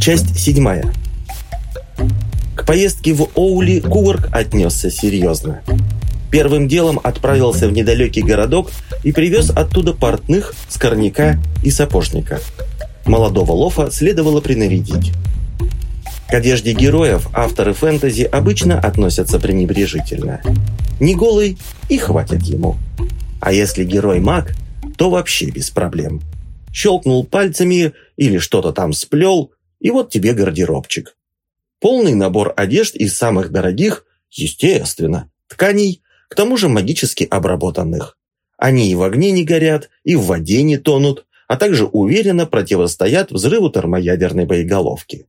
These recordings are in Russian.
Часть седьмая. К поездке в Оули Куварк отнесся серьезно. Первым делом отправился в недалекий городок и привез оттуда портных, скорняка и сапожника. Молодого лофа следовало принарядить. К одежде героев авторы фэнтези обычно относятся пренебрежительно. Не голый и хватит ему. А если герой маг, то вообще без проблем. Щелкнул пальцами или что-то там сплел, и вот тебе гардеробчик. Полный набор одежд из самых дорогих, естественно, тканей, к тому же магически обработанных. Они и в огне не горят, и в воде не тонут, а также уверенно противостоят взрыву термоядерной боеголовки.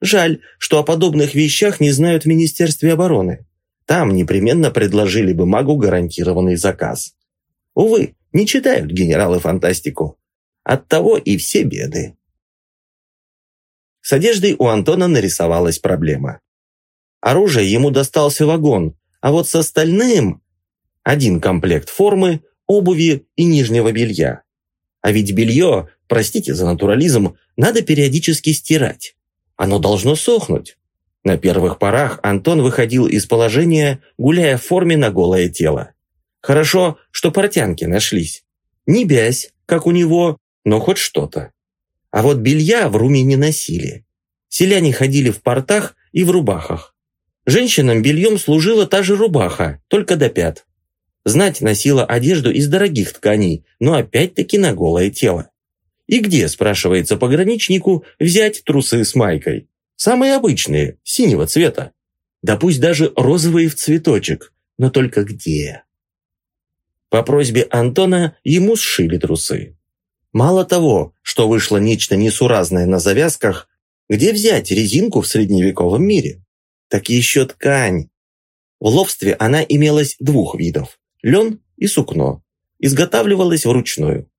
Жаль, что о подобных вещах не знают в Министерстве обороны. Там непременно предложили бы магу гарантированный заказ. Увы, не читают генералы фантастику. Оттого и все беды. С одеждой у Антона нарисовалась проблема. Оружие ему достался вагон, а вот с остальным – один комплект формы, обуви и нижнего белья. А ведь белье, простите за натурализм, надо периодически стирать. Оно должно сохнуть. На первых порах Антон выходил из положения, гуляя в форме на голое тело. Хорошо, что портянки нашлись. Не бязь, как у него, но хоть что-то. А вот белья в руме не носили. Селяне ходили в портах и в рубахах. Женщинам бельем служила та же рубаха, только до пят. Знать носила одежду из дорогих тканей, но опять-таки на голое тело. И где, спрашивается пограничнику, взять трусы с майкой? Самые обычные, синего цвета. Да пусть даже розовые в цветочек, но только где? По просьбе Антона ему сшили трусы. Мало того, что вышло нечто несуразное на завязках, где взять резинку в средневековом мире? Так еще ткань. В ловстве она имелась двух видов – лен и сукно. Изготавливалась вручную.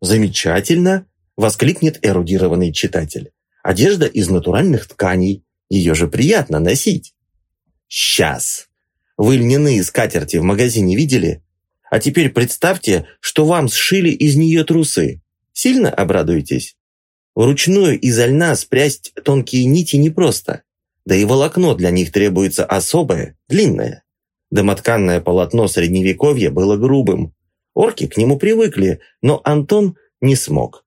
«Замечательно!» – воскликнет эрудированный читатель. «Одежда из натуральных тканей. Ее же приятно носить». «Сейчас! Вы льняные скатерти в магазине видели? А теперь представьте, что вам сшили из нее трусы. Сильно обрадуетесь? Вручную из льна спрясть тонкие нити непросто. Да и волокно для них требуется особое, длинное. Домотканное полотно Средневековья было грубым, Орки к нему привыкли, но Антон не смог.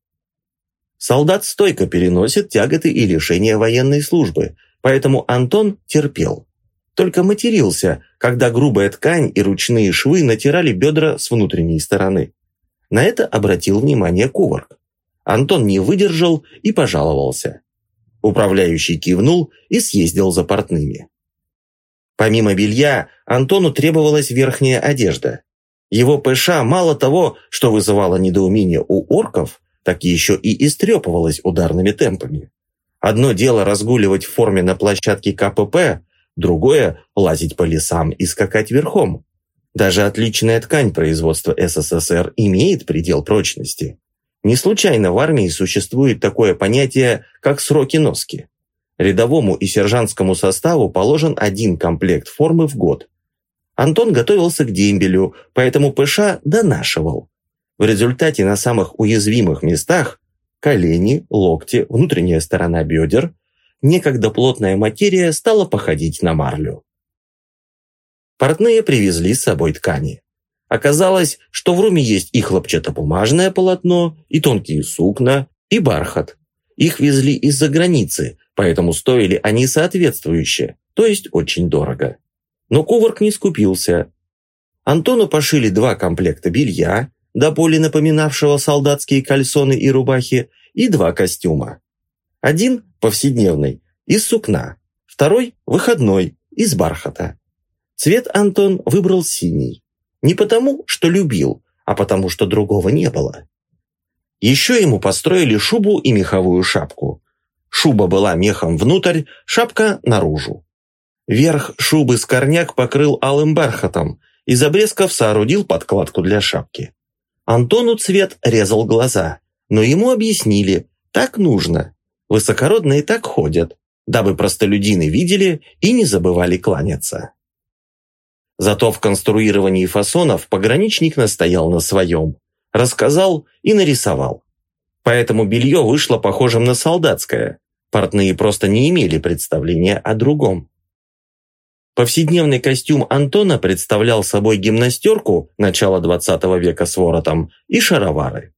Солдат стойко переносит тяготы и лишения военной службы, поэтому Антон терпел. Только матерился, когда грубая ткань и ручные швы натирали бедра с внутренней стороны. На это обратил внимание Куварк. Антон не выдержал и пожаловался. Управляющий кивнул и съездил за портными. Помимо белья, Антону требовалась верхняя одежда. Его ПШ мало того, что вызывало недоумение у орков, так еще и истрепывалось ударными темпами. Одно дело разгуливать в форме на площадке КПП, другое – лазить по лесам и скакать верхом. Даже отличная ткань производства СССР имеет предел прочности. Не случайно в армии существует такое понятие, как сроки носки. Рядовому и сержантскому составу положен один комплект формы в год – Антон готовился к дембелю, поэтому ПШ донашивал. В результате на самых уязвимых местах – колени, локти, внутренняя сторона бедер – некогда плотная материя стала походить на марлю. Портные привезли с собой ткани. Оказалось, что в руме есть и хлопчатобумажное полотно, и тонкие сукна, и бархат. Их везли из-за границы, поэтому стоили они соответствующе, то есть очень дорого. Но Куварк не скупился. Антону пошили два комплекта белья, до боли напоминавшего солдатские кальсоны и рубахи, и два костюма. Один повседневный, из сукна, второй выходной, из бархата. Цвет Антон выбрал синий. Не потому, что любил, а потому, что другого не было. Еще ему построили шубу и меховую шапку. Шуба была мехом внутрь, шапка наружу. Верх шубы скорняк покрыл алым бархатом, из обрезков соорудил подкладку для шапки. Антону цвет резал глаза, но ему объяснили, так нужно. Высокородные так ходят, дабы простолюдины видели и не забывали кланяться. Зато в конструировании фасонов пограничник настоял на своем, рассказал и нарисовал. Поэтому белье вышло похожим на солдатское. Портные просто не имели представления о другом. Повседневный костюм Антона представлял собой гимнастерку начала 20 века с воротом и шаровары.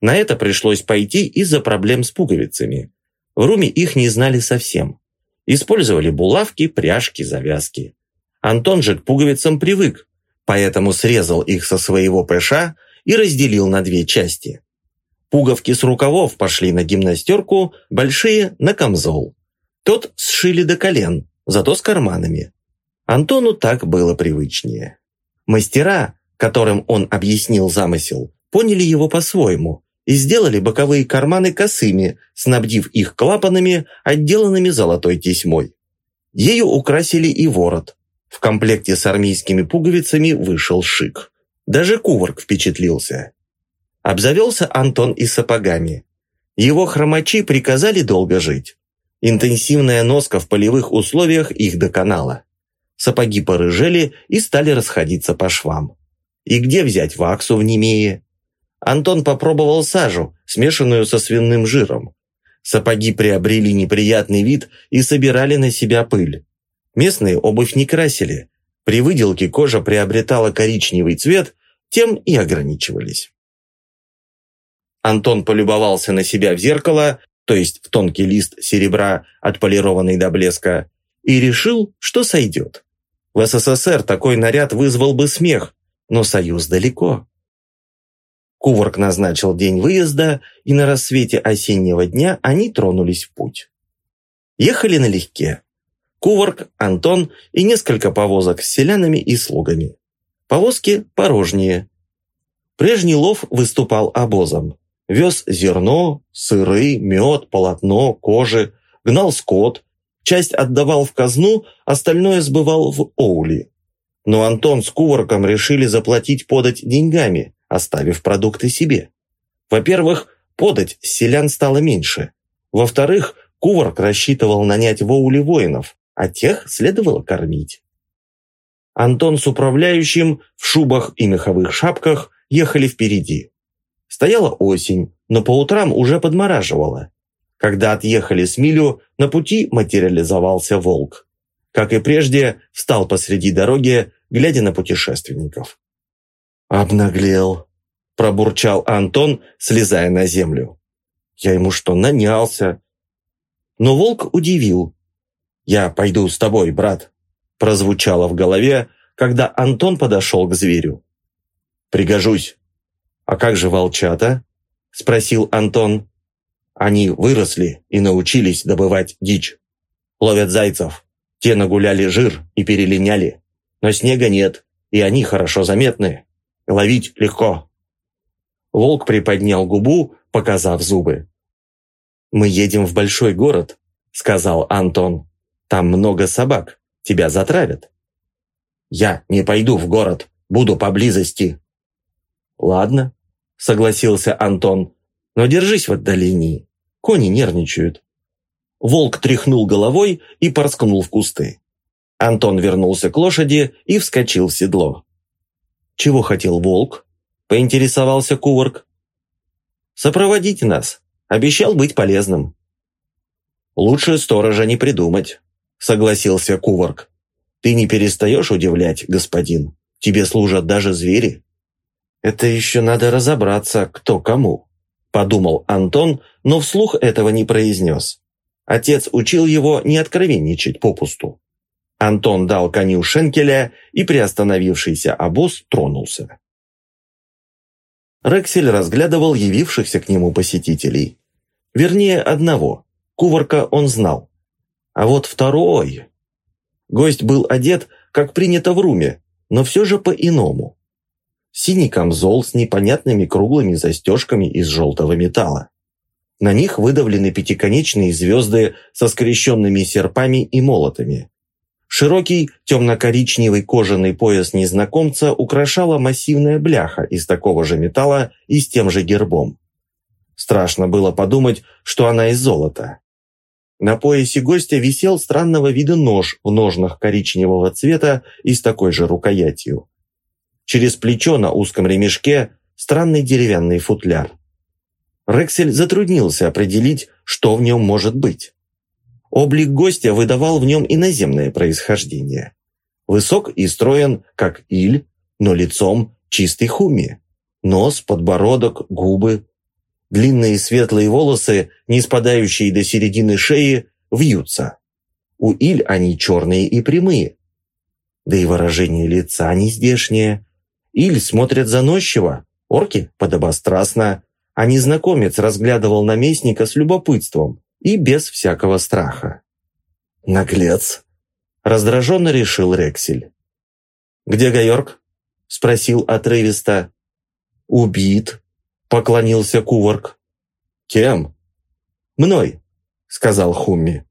На это пришлось пойти из-за проблем с пуговицами. В Руме их не знали совсем. Использовали булавки, пряжки, завязки. Антон же к пуговицам привык, поэтому срезал их со своего ПШ и разделил на две части. Пуговки с рукавов пошли на гимнастерку, большие – на камзол. Тот сшили до колен, зато с карманами. Антону так было привычнее. Мастера, которым он объяснил замысел, поняли его по-своему и сделали боковые карманы косыми, снабдив их клапанами, отделанными золотой тесьмой. Ею украсили и ворот. В комплекте с армейскими пуговицами вышел шик. Даже кувырк впечатлился. Обзавелся Антон и сапогами. Его хромачи приказали долго жить. Интенсивная носка в полевых условиях их доконала. Сапоги порыжели и стали расходиться по швам. И где взять ваксу в Немее? Антон попробовал сажу, смешанную со свиным жиром. Сапоги приобрели неприятный вид и собирали на себя пыль. Местные обувь не красили. При выделке кожа приобретала коричневый цвет, тем и ограничивались. Антон полюбовался на себя в зеркало, то есть в тонкий лист серебра, отполированный до блеска, и решил, что сойдет. В СССР такой наряд вызвал бы смех, но Союз далеко. Кувырк назначил день выезда, и на рассвете осеннего дня они тронулись в путь. Ехали налегке. Кувырк, Антон и несколько повозок с селянами и слугами. Повозки порожние. Прежний лов выступал обозом. Вез зерно, сыры, мед, полотно, кожи, гнал скот, часть отдавал в казну, остальное сбывал в Оули. Но Антон с Кувырком решили заплатить подать деньгами, оставив продукты себе. Во-первых, подать селян стало меньше. Во-вторых, Кувырк рассчитывал нанять в Оуле воинов, а тех следовало кормить. Антон с управляющим в шубах и меховых шапках ехали впереди. Стояла осень, но по утрам уже подмораживало. Когда отъехали с милю, на пути материализовался волк. Как и прежде, встал посреди дороги, глядя на путешественников. «Обнаглел», – пробурчал Антон, слезая на землю. «Я ему что, нанялся?» Но волк удивил. «Я пойду с тобой, брат», – прозвучало в голове, когда Антон подошел к зверю. «Пригожусь», «А как же волчата?» – спросил Антон. «Они выросли и научились добывать дичь. Ловят зайцев. Те нагуляли жир и перелиняли. Но снега нет, и они хорошо заметны. Ловить легко». Волк приподнял губу, показав зубы. «Мы едем в большой город», – сказал Антон. «Там много собак. Тебя затравят». «Я не пойду в город. Буду поблизости». «Ладно», – согласился Антон. «Но держись в отдалении. Кони нервничают». Волк тряхнул головой и порскнул в кусты. Антон вернулся к лошади и вскочил в седло. «Чего хотел волк?» – поинтересовался Кувырк. «Сопроводите нас. Обещал быть полезным». «Лучше сторожа не придумать», – согласился Кувырк. «Ты не перестаешь удивлять, господин. Тебе служат даже звери». «Это еще надо разобраться, кто кому», – подумал Антон, но вслух этого не произнес. Отец учил его не откровенничать попусту. Антон дал коню шенкеля, и приостановившийся обоз тронулся. Рексель разглядывал явившихся к нему посетителей. Вернее, одного. Куварка он знал. А вот второй... Гость был одет, как принято в руме, но все же по-иному синий камзол с непонятными круглыми застежками из желтого металла. На них выдавлены пятиконечные звезды со скрещенными серпами и молотами. Широкий темно-коричневый кожаный пояс незнакомца украшала массивная бляха из такого же металла и с тем же гербом. Страшно было подумать, что она из золота. На поясе гостя висел странного вида нож в ножнах коричневого цвета и с такой же рукоятью. Через плечо на узком ремешке странный деревянный футляр. Рексель затруднился определить, что в нем может быть. Облик гостя выдавал в нем иноземное происхождение. Высок и строен, как Иль, но лицом чистый хуми. Нос, подбородок, губы. Длинные светлые волосы, не спадающие до середины шеи, вьются. У Иль они черные и прямые. Да и выражение лица не здешнее. Иль смотрят заносчиво, орки подобострастно, а незнакомец разглядывал наместника с любопытством и без всякого страха. «Наглец!» – раздраженно решил Рексель. «Где Гайорк?» – спросил отрывисто. «Убит», – поклонился Куварк. «Кем?» «Мной», – сказал Хумми.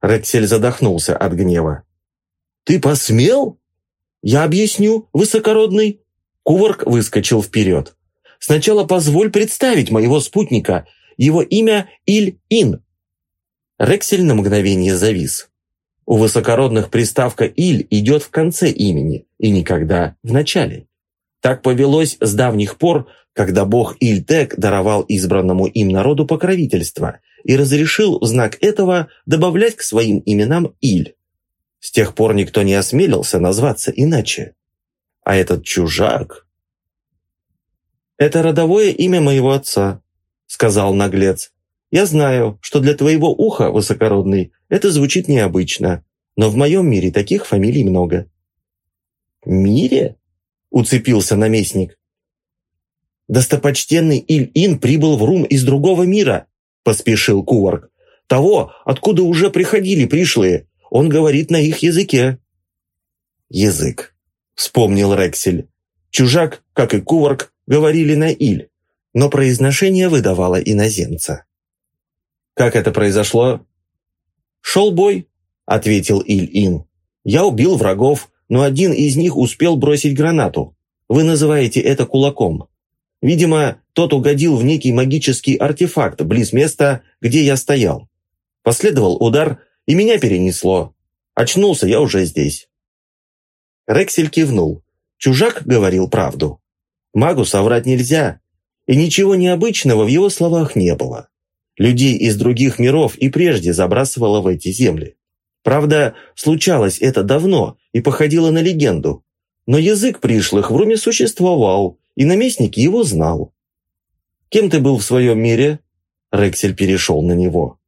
Рексель задохнулся от гнева. «Ты посмел?» «Я объясню, высокородный». Куварк выскочил вперед. «Сначала позволь представить моего спутника. Его имя Иль-Ин». Рексель на мгновение завис. У высокородных приставка «иль» идет в конце имени и никогда в начале. Так повелось с давних пор, когда бог Ильтек даровал избранному им народу покровительство и разрешил в знак этого добавлять к своим именам «иль». С тех пор никто не осмелился назваться иначе. А этот чужак... «Это родовое имя моего отца», — сказал наглец. «Я знаю, что для твоего уха, высокородный, это звучит необычно, но в моем мире таких фамилий много». «Мире?» — уцепился наместник. «Достопочтенный Иль-Ин прибыл в Рум из другого мира», — поспешил Куварк. «Того, откуда уже приходили пришлые, он говорит на их языке». «Язык», — вспомнил Рексель. Чужак, как и Куварк, говорили на «иль», но произношение выдавало иноземца. «Как это произошло?» «Шел бой», — ответил Иль-Ин. «Я убил врагов, но один из них успел бросить гранату. Вы называете это кулаком. Видимо, тот угодил в некий магический артефакт близ места, где я стоял. Последовал удар, и меня перенесло. Очнулся я уже здесь». Рексель кивнул. Чужак говорил правду. Магу соврать нельзя, и ничего необычного в его словах не было. Людей из других миров и прежде забрасывало в эти земли. Правда, случалось это давно и походило на легенду, но язык пришлых в Руме существовал, и наместник его знал. «Кем ты был в своем мире?» Рексель перешел на него.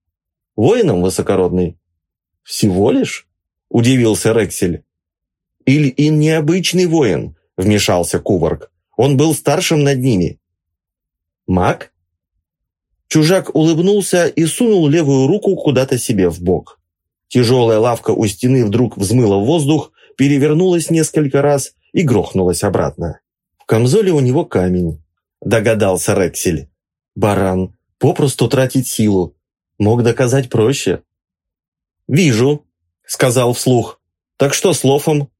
«Воином высокородный?» «Всего лишь?» – удивился Рексель. «Или и необычный воин», – вмешался Куварк. «Он был старшим над ними». «Маг?» Чужак улыбнулся и сунул левую руку куда-то себе в бок. Тяжелая лавка у стены вдруг взмыла в воздух, перевернулась несколько раз и грохнулась обратно. В камзоле у него камень, догадался Рексель. Баран, попросту тратить силу. Мог доказать проще. «Вижу», — сказал вслух. «Так что с Лофом?»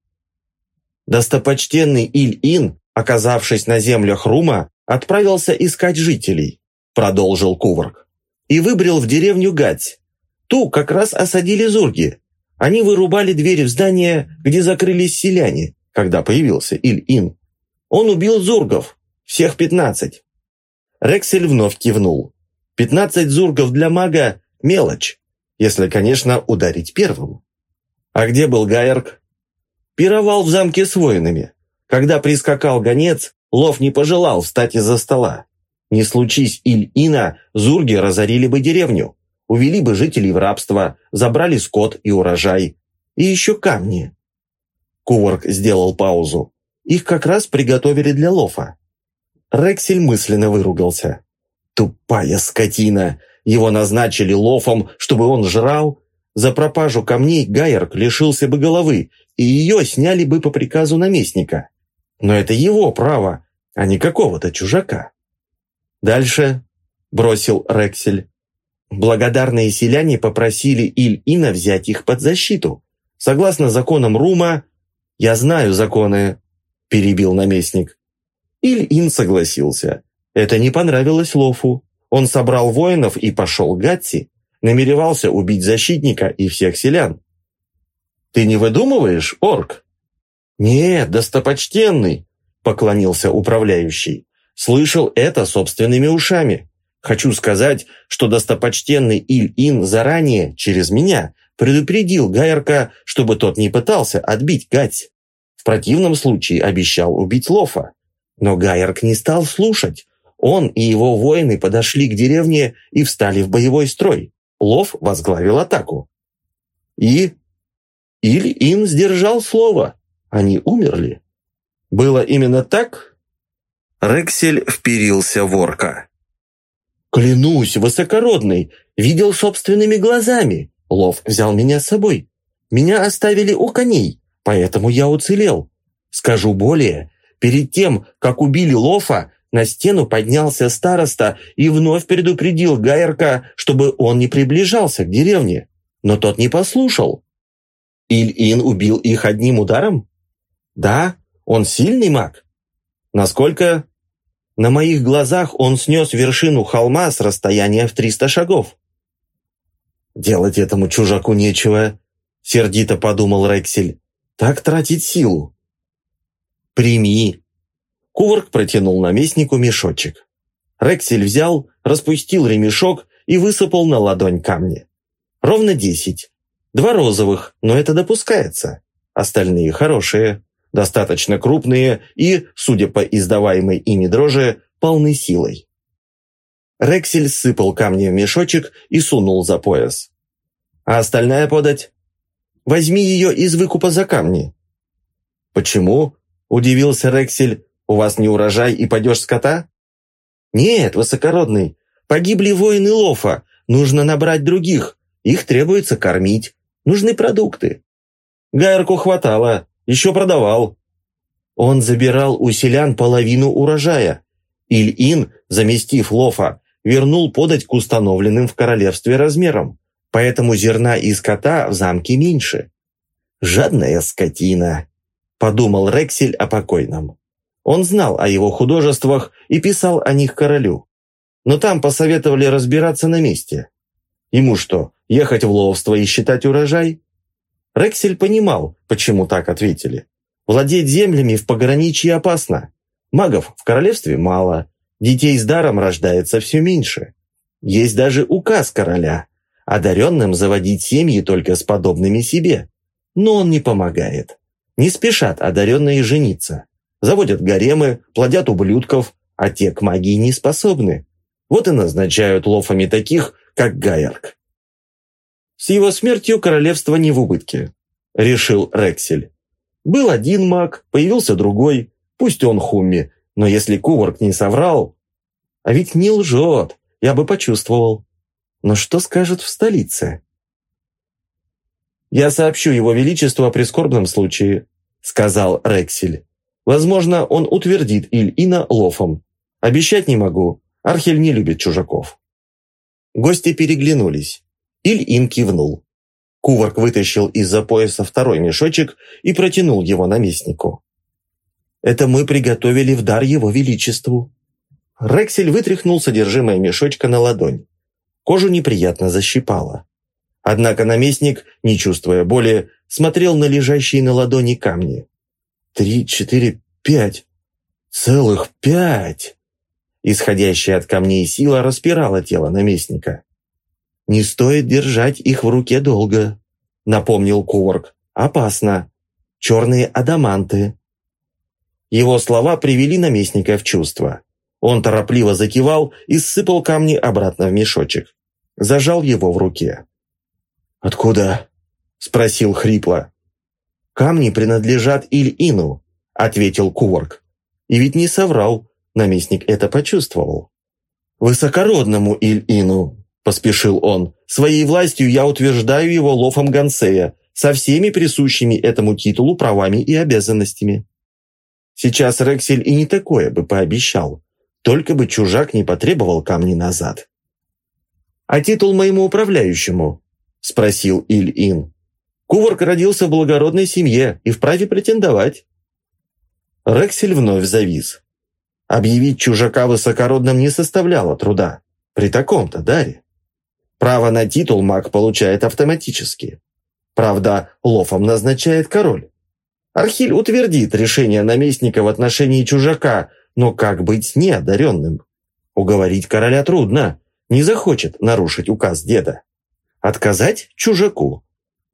Достопочтенный Иль-Ин, оказавшись на землях Рума, отправился искать жителей, продолжил Куварк, и выбрел в деревню Гать. Ту как раз осадили зурги. Они вырубали дверь в здание, где закрылись селяне, когда появился Иль-Ин. Он убил зургов, всех пятнадцать. Рексель вновь кивнул. Пятнадцать зургов для мага – мелочь. Если, конечно, ударить первым. А где был Гайерк? Пировал в замке с воинами. Когда прискакал гонец, Лов не пожелал встать из-за стола. Не случись Иль-Ина, зурги разорили бы деревню, увели бы жителей в рабство, забрали скот и урожай. И еще камни. Куварк сделал паузу. Их как раз приготовили для Лофа. Рексель мысленно выругался. «Тупая скотина! Его назначили лофом, чтобы он жрал. За пропажу камней Гайерк лишился бы головы, и ее сняли бы по приказу наместника. Но это его право, а не какого-то чужака. Дальше бросил Рексель. Благодарные селяне попросили Иль-Ина взять их под защиту. Согласно законам Рума, «Я знаю законы», – перебил наместник. Иль-Ин согласился. Это не понравилось Лофу. Он собрал воинов и пошел к Гатси, намеревался убить защитника и всех селян. «Ты не выдумываешь, орк?» «Нет, достопочтенный», — поклонился управляющий. «Слышал это собственными ушами. Хочу сказать, что достопочтенный Иль-Ин заранее, через меня, предупредил Гайерка, чтобы тот не пытался отбить Гать. В противном случае обещал убить Лофа. Но Гайерк не стал слушать. Он и его воины подошли к деревне и встали в боевой строй. Лов возглавил атаку. И Иль-Ин сдержал слово. Они умерли. Было именно так? Рексель вперился в орка. «Клянусь, высокородный, видел собственными глазами. Лов взял меня с собой. Меня оставили у коней, поэтому я уцелел. Скажу более, перед тем, как убили Лофа, на стену поднялся староста и вновь предупредил Гайерка, чтобы он не приближался к деревне. Но тот не послушал. Иль-Ин убил их одним ударом? Да, он сильный маг. Насколько? На моих глазах он снес вершину холма с расстояния в 300 шагов. «Делать этому чужаку нечего», — сердито подумал Рексель. «Так тратить силу». «Прими». Кувырк протянул наместнику мешочек. Рексель взял, распустил ремешок и высыпал на ладонь камни. Ровно десять. Два розовых, но это допускается. Остальные хорошие, достаточно крупные и, судя по издаваемой ими дрожи, полны силой. Рексель сыпал камни в мешочек и сунул за пояс. «А остальная подать?» «Возьми ее из выкупа за камни». «Почему?» – удивился Рексель. «У вас не урожай и падеж скота?» «Нет, высокородный. Погибли воины Лофа. Нужно набрать других. Их требуется кормить. Нужны продукты. Гайрку хватало, еще продавал. Он забирал у селян половину урожая. Иль-Ин, заместив Лофа, вернул подать к установленным в королевстве размерам, поэтому зерна и скота в замке меньше. «Жадная скотина», – подумал Рексель о покойном. Он знал о его художествах и писал о них королю. Но там посоветовали разбираться на месте. Ему что, ехать в ловство и считать урожай? Рексель понимал, почему так ответили. Владеть землями в пограничье опасно. Магов в королевстве мало, детей с даром рождается все меньше. Есть даже указ короля, одаренным заводить семьи только с подобными себе. Но он не помогает. Не спешат одаренные жениться. Заводят гаремы, плодят ублюдков, а те к магии не способны. Вот и назначают лофами таких, как Гайерк. С его смертью королевство не в убытке, решил Рексель. Был один маг, появился другой, пусть он Хумми, но если Куварк не соврал... А ведь не лжет, я бы почувствовал. Но что скажет в столице? «Я сообщу его величеству о прискорбном случае», — сказал Рексель. «Возможно, он утвердит Иль-Ина лофом. Обещать не могу, Архель не любит чужаков». Гости переглянулись. Иль-Ин кивнул. Куварк вытащил из-за пояса второй мешочек и протянул его наместнику. «Это мы приготовили в дар его величеству». Рексель вытряхнул содержимое мешочка на ладонь. Кожу неприятно защипало. Однако наместник, не чувствуя боли, смотрел на лежащие на ладони камни. «Три, четыре, пять! Целых пять!» Исходящая от камней сила распирала тело наместника. «Не стоит держать их в руке долго», — напомнил Куварк. «Опасно. Черные адаманты». Его слова привели наместника в чувство. Он торопливо закивал и сыпал камни обратно в мешочек. Зажал его в руке. «Откуда?» — спросил хрипло. «Камни принадлежат Иль-Ину», — ответил Куварк. И ведь не соврал. Наместник это почувствовал. «Высокородному Иль-Ину», – поспешил он, – «своей властью я утверждаю его лофом Гансея, со всеми присущими этому титулу правами и обязанностями». Сейчас Рексель и не такое бы пообещал, только бы чужак не потребовал камни назад. «А титул моему управляющему?» – спросил Иль-Ин. «Куварк родился в благородной семье и вправе претендовать». Рексель вновь завис. Объявить чужака высокородным не составляло труда. При таком-то даре. Право на титул маг получает автоматически. Правда, лофом назначает король. Архиль утвердит решение наместника в отношении чужака, но как быть с неодаренным? Уговорить короля трудно, не захочет нарушить указ деда. Отказать чужаку.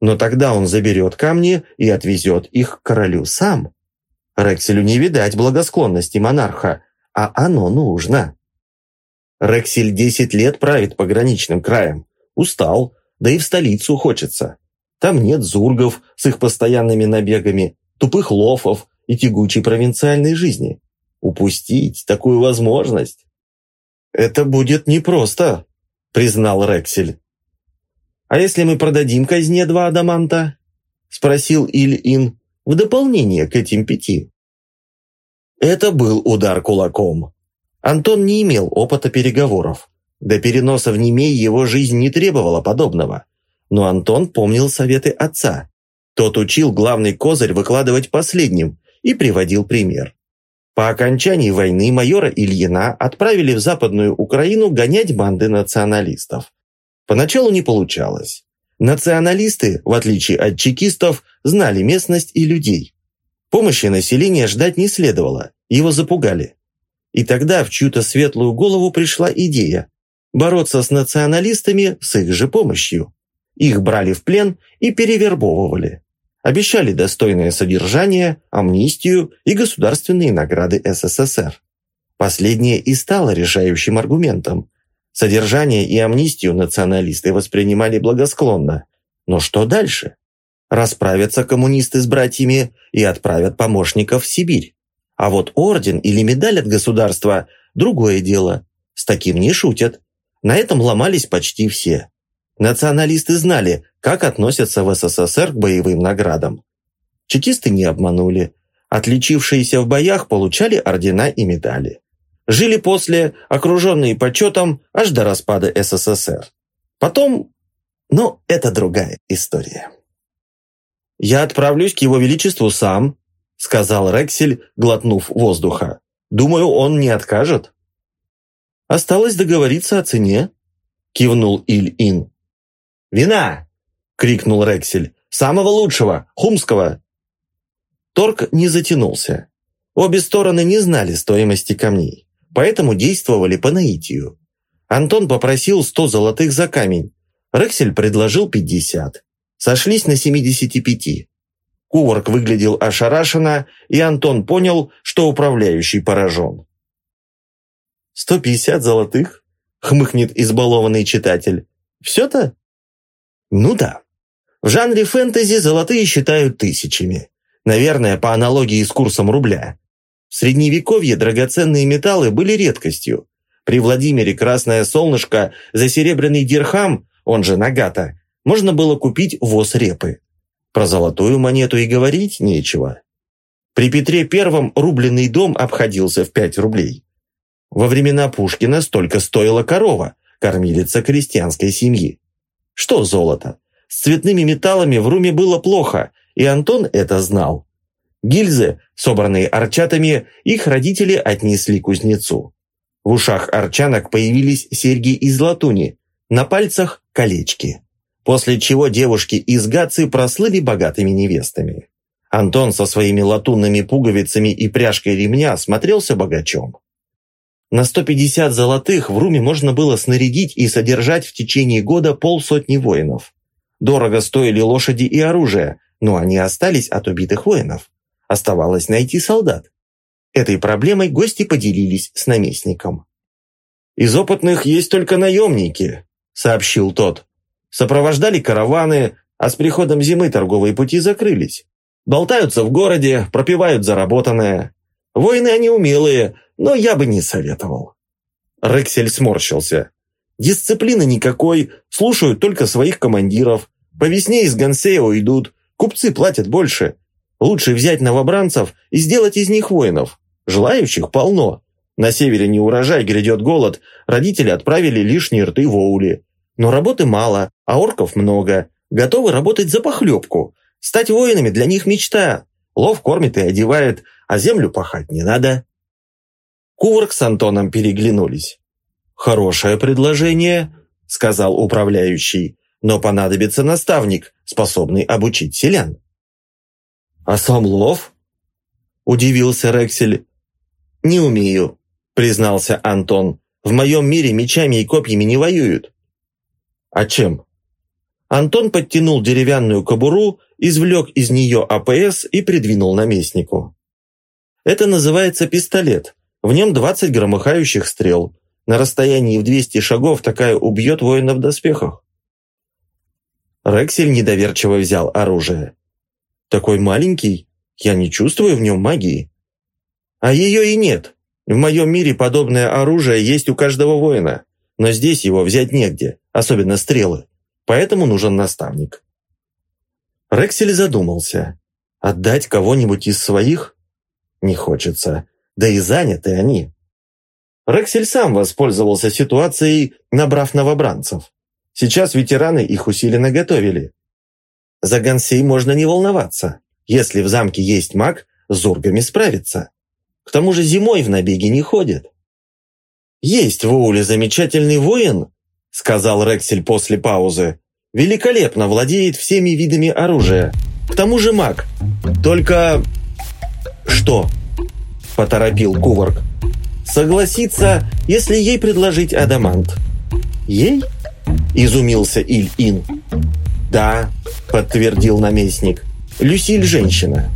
Но тогда он заберет камни и отвезет их к королю сам. Рекселю не видать благосклонности монарха, а оно нужно. Рексель десять лет правит пограничным краем. Устал, да и в столицу хочется. Там нет зургов с их постоянными набегами, тупых лофов и тягучей провинциальной жизни. Упустить такую возможность? «Это будет непросто», — признал Рексель. «А если мы продадим казне два адаманта?» — спросил Иль-Ин в дополнение к этим пяти. Это был удар кулаком. Антон не имел опыта переговоров. До переноса в Немей его жизнь не требовала подобного. Но Антон помнил советы отца. Тот учил главный козырь выкладывать последним и приводил пример. По окончании войны майора Ильина отправили в Западную Украину гонять банды националистов. Поначалу не получалось. Националисты, в отличие от чекистов, знали местность и людей. Помощи населения ждать не следовало, его запугали. И тогда в чью-то светлую голову пришла идея бороться с националистами с их же помощью. Их брали в плен и перевербовывали. Обещали достойное содержание, амнистию и государственные награды СССР. Последнее и стало решающим аргументом. Содержание и амнистию националисты воспринимали благосклонно. Но что дальше? Расправятся коммунисты с братьями и отправят помощников в Сибирь. А вот орден или медаль от государства – другое дело. С таким не шутят. На этом ломались почти все. Националисты знали, как относятся в СССР к боевым наградам. Чекисты не обманули. Отличившиеся в боях получали ордена и медали. Жили после, окруженные почетом, аж до распада СССР. Потом... Ну, это другая история. «Я отправлюсь к его величеству сам», сказал Рексель, глотнув воздуха. «Думаю, он не откажет». «Осталось договориться о цене», – кивнул Иль-Ин. «Вина!» – крикнул Рексель. «Самого лучшего! Хумского!» Торг не затянулся. Обе стороны не знали стоимости камней, поэтому действовали по наитию. Антон попросил сто золотых за камень. Рексель предложил пятьдесят. Сошлись на семидесяти пяти. Куварк выглядел ошарашенно, и Антон понял, что управляющий поражен. «Сто пятьдесят золотых?» — хмыкнет избалованный читатель. «Все-то?» «Ну да. В жанре фэнтези золотые считают тысячами. Наверное, по аналогии с курсом рубля. В Средневековье драгоценные металлы были редкостью. При Владимире Красное Солнышко за серебряный дирхам, он же нагата, можно было купить воз репы. Про золотую монету и говорить нечего. При Петре Первом рубленый дом обходился в 5 рублей. Во времена Пушкина столько стоила корова, кормилица крестьянской семьи. Что золото? С цветными металлами в руме было плохо, и Антон это знал. Гильзы, собранные арчатами, их родители отнесли кузнецу. В ушах арчанок появились серьги из латуни, на пальцах – колечки после чего девушки из Гации прослыли богатыми невестами. Антон со своими латунными пуговицами и пряжкой ремня смотрелся богачом. На 150 золотых в Руме можно было снарядить и содержать в течение года полсотни воинов. Дорого стоили лошади и оружие, но они остались от убитых воинов. Оставалось найти солдат. Этой проблемой гости поделились с наместником. «Из опытных есть только наемники», — сообщил тот. Сопровождали караваны, а с приходом зимы торговые пути закрылись. Болтаются в городе, пропивают заработанное. Воины они умелые, но я бы не советовал. Рексель сморщился. Дисциплины никакой, слушают только своих командиров. По весне из Гансея уйдут, купцы платят больше. Лучше взять новобранцев и сделать из них воинов. Желающих полно. На севере не урожай, грядет голод, родители отправили лишние рты в Оули. Но работы мало, а орков много. Готовы работать за похлебку. Стать воинами для них мечта. Лов кормит и одевает, а землю пахать не надо. Кувырк с Антоном переглянулись. «Хорошее предложение», — сказал управляющий, «но понадобится наставник, способный обучить селян». «А сам лов?» — удивился Рексель. «Не умею», — признался Антон. В моем мире мечами и копьями не воюют». «А чем?» Антон подтянул деревянную кобуру, извлек из нее АПС и придвинул наместнику. «Это называется пистолет. В нем 20 громыхающих стрел. На расстоянии в 200 шагов такая убьет воина в доспехах». Рексель недоверчиво взял оружие. «Такой маленький? Я не чувствую в нем магии». «А ее и нет. В моем мире подобное оружие есть у каждого воина, но здесь его взять негде, особенно стрелы, поэтому нужен наставник». Рексель задумался. «Отдать кого-нибудь из своих? Не хочется, да и заняты они». Рексель сам воспользовался ситуацией, набрав новобранцев. Сейчас ветераны их усиленно готовили. За Гансей можно не волноваться. Если в замке есть маг, с зургами справится. К тому же зимой в набеги не ходят. «Есть в Оуле замечательный воин», — сказал Рексель после паузы. «Великолепно владеет всеми видами оружия. К тому же маг. Только...» «Что?» — поторопил Куварк. «Согласится, если ей предложить адамант». «Ей?» – изумился Иль-Ин. «Да», – подтвердил наместник. «Люсиль – женщина.